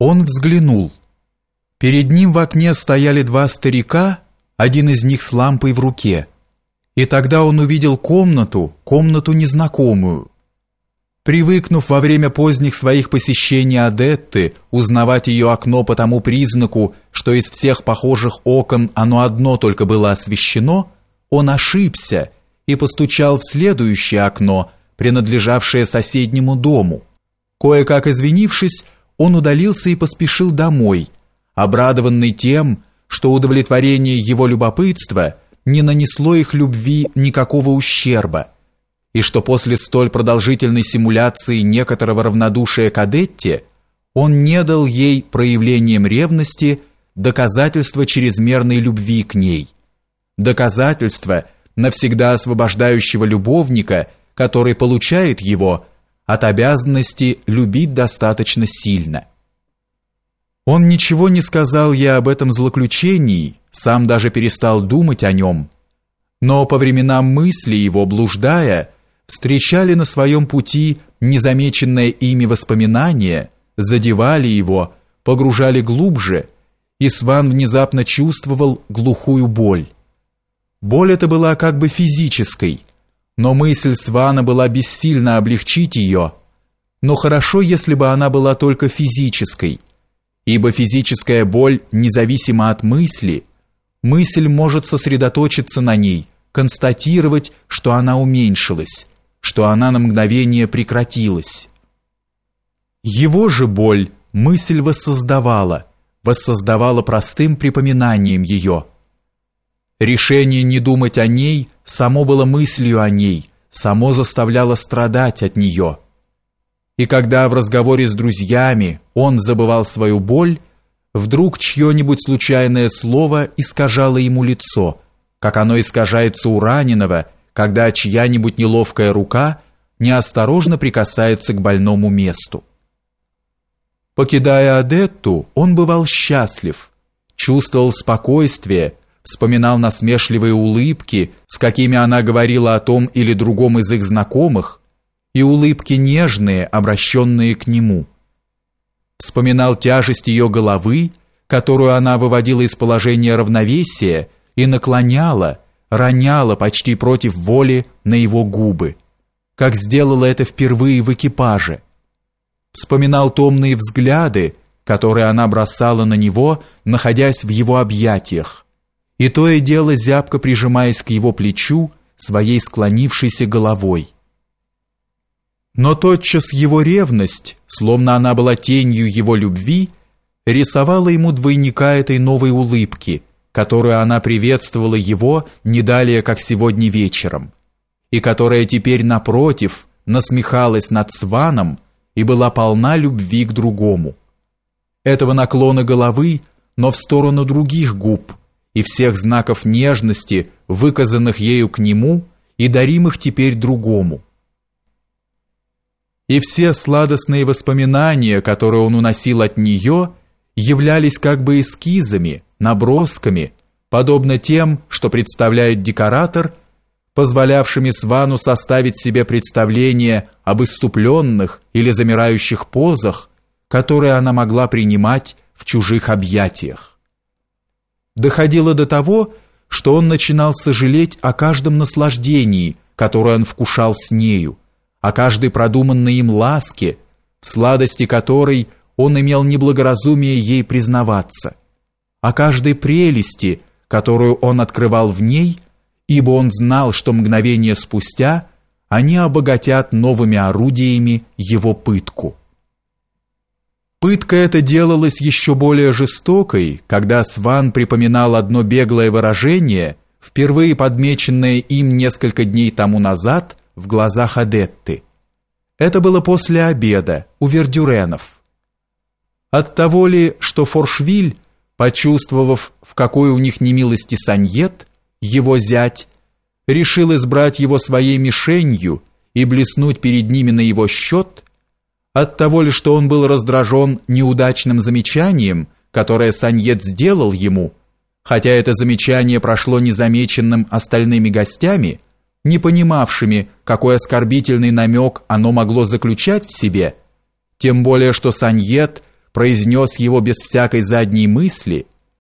Он взглянул. Перед ним в окне стояли два старика, один из них с лампой в руке. И тогда он увидел комнату, комнату незнакомую. Привыкнув во время поздних своих посещений Адетты узнавать ее окно по тому признаку, что из всех похожих окон оно одно только было освещено, он ошибся и постучал в следующее окно, принадлежавшее соседнему дому. Кое-как извинившись, он удалился и поспешил домой, обрадованный тем, что удовлетворение его любопытства не нанесло их любви никакого ущерба, и что после столь продолжительной симуляции некоторого равнодушия к Адетте он не дал ей проявлением ревности доказательства чрезмерной любви к ней, доказательства навсегда освобождающего любовника, который получает его – от обязанности любить достаточно сильно. Он ничего не сказал ей об этом злоключении, сам даже перестал думать о нем, но по временам мысли его, блуждая, встречали на своем пути незамеченное ими воспоминания, задевали его, погружали глубже, и Сван внезапно чувствовал глухую боль. Боль эта была как бы физической – но мысль Свана была бессильна облегчить ее, но хорошо, если бы она была только физической, ибо физическая боль независима от мысли, мысль может сосредоточиться на ней, констатировать, что она уменьшилась, что она на мгновение прекратилась. Его же боль мысль воссоздавала, воссоздавала простым припоминанием ее. Решение не думать о ней – само было мыслью о ней, само заставляло страдать от нее. И когда в разговоре с друзьями он забывал свою боль, вдруг чье-нибудь случайное слово искажало ему лицо, как оно искажается у раненого, когда чья-нибудь неловкая рука неосторожно прикасается к больному месту. Покидая Адетту, он бывал счастлив, чувствовал спокойствие, вспоминал насмешливые улыбки, с какими она говорила о том или другом из их знакомых, и улыбки нежные, обращенные к нему. Вспоминал тяжесть ее головы, которую она выводила из положения равновесия и наклоняла, роняла почти против воли на его губы, как сделала это впервые в экипаже. Вспоминал томные взгляды, которые она бросала на него, находясь в его объятиях и то и дело зябко прижимаясь к его плечу своей склонившейся головой. Но тотчас его ревность, словно она была тенью его любви, рисовала ему двойника этой новой улыбки, которую она приветствовала его не далее, как сегодня вечером, и которая теперь, напротив, насмехалась над Сваном и была полна любви к другому. Этого наклона головы, но в сторону других губ – и всех знаков нежности, выказанных ею к нему и даримых теперь другому. И все сладостные воспоминания, которые он уносил от нее, являлись как бы эскизами, набросками, подобно тем, что представляет декоратор, позволявшими Свану составить себе представление об иступленных или замирающих позах, которые она могла принимать в чужих объятиях доходило до того, что он начинал сожалеть о каждом наслаждении, которое он вкушал с нею, о каждой продуманной им ласке, в сладости которой он имел неблагоразумие ей признаваться, о каждой прелести, которую он открывал в ней, ибо он знал, что мгновение спустя они обогатят новыми орудиями его пытку. Пытка эта делалась еще более жестокой, когда Сван припоминал одно беглое выражение, впервые подмеченное им несколько дней тому назад в глазах Адетты. Это было после обеда у Вердюренов. От того ли, что Форшвиль, почувствовав, в какой у них немилости Саньет, его зять, решил избрать его своей мишенью и блеснуть перед ними на его счет – от того ли, что он был раздражен неудачным замечанием, которое Саньет сделал ему, хотя это замечание прошло незамеченным остальными гостями, не понимавшими, какой оскорбительный намек оно могло заключать в себе, тем более что Саньет произнес его без всякой задней мысли,